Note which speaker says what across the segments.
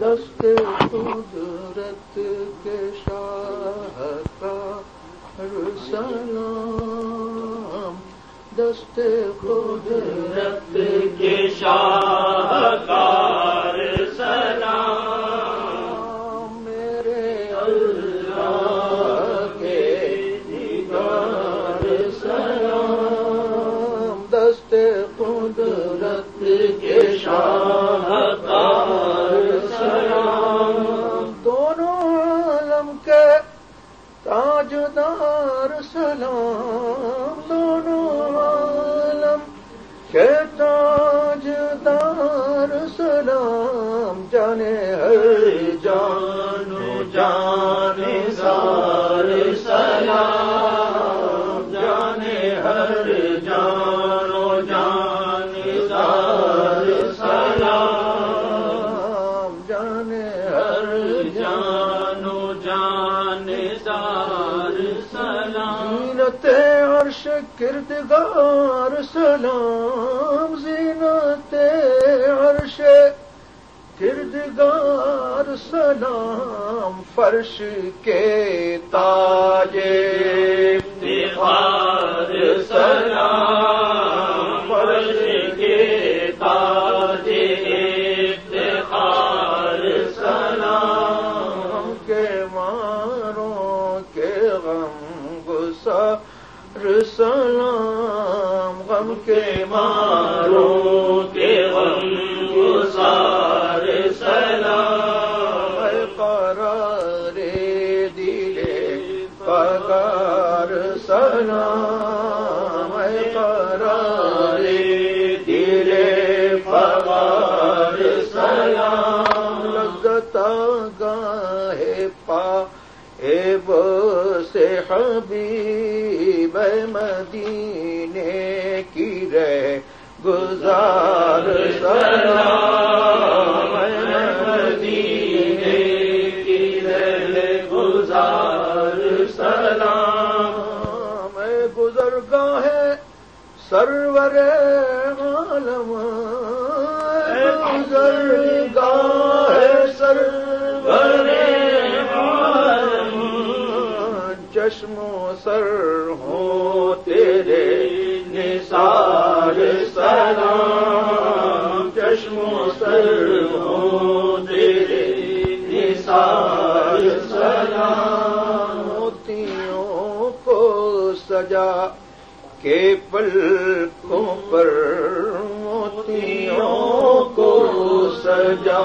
Speaker 1: دست قدرت کے شاہ کا سلام دست قدرت
Speaker 2: کے شاہکار سلام
Speaker 1: کے تاجدار سلام جانے ہر جان جان سار سلام جانے ہر جان جان سار سلام جانے ہر جان
Speaker 2: جانو جان سار
Speaker 1: زینت عرش کردگار سلام زینت عرش کردگار سلام فرش کے تاج
Speaker 2: افتخار سلام سلام
Speaker 1: غم کے مارو کے سے حبیب مدینے کی رہ گزار سلام مدینے کی رہ گزار سلام اے گزر گاہ سرور عالم اے گزر گاہ سرور سر ہو تیرے نثار سلام، چشم و سر ہو تیرے نثار سلام۔ موتیوں کو سجا کے پلکوں پر، موتیوں کو سجا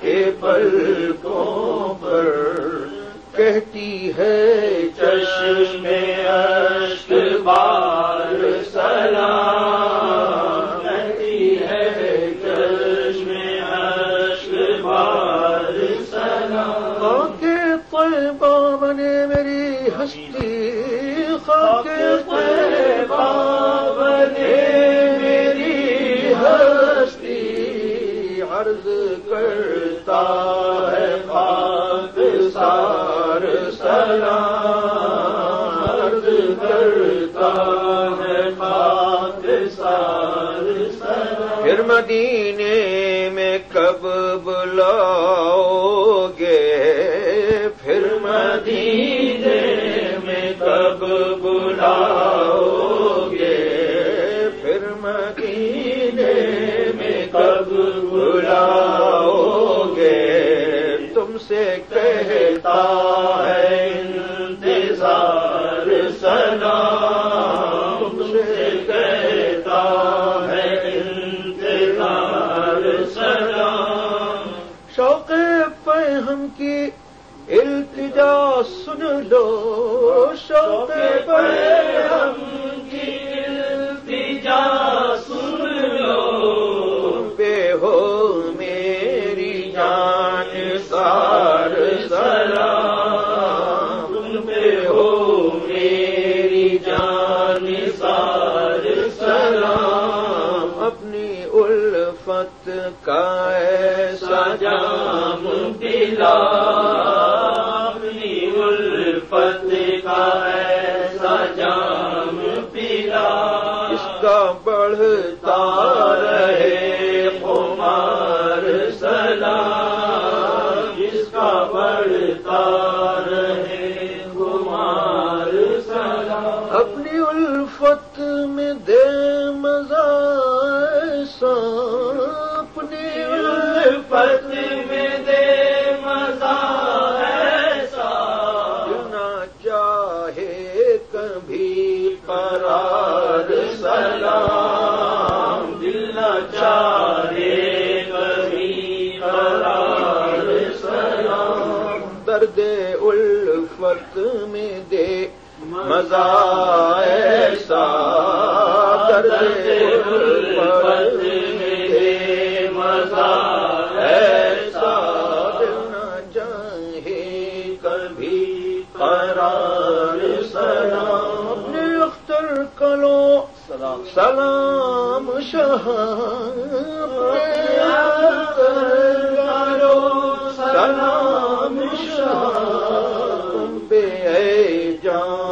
Speaker 1: کے پلکوں پر۔ کہتی ہے، چشم اشک بار سلام۔ کہتی ہے، چشم اشک بار سلام۔ خاک طیبہ بنے میری ہستی، خاک طیبہ بنے میری ہستی۔ عرض کرتا ہے خاک پھر مدینے میں کب بلاؤ؟ کی التجا سن لو شوق ہم کی التجا سن لو۔ بے ہو میری جان سار سلام۔ تم پہ ہو میری جان سار سلام۔ اپنی الفت کا ایسا جام پلا اپنی الفت کا ایسا جام پلا اس کا بڑھتا سلام درد الفت میں دے۔ مزہ ایسا درد الفت میں دے۔ مزہ ایسا دل نہ چاہے کبھی قرار سلام۔ اپنے اختر کلو۔ سلام سلام شاہ سلام جان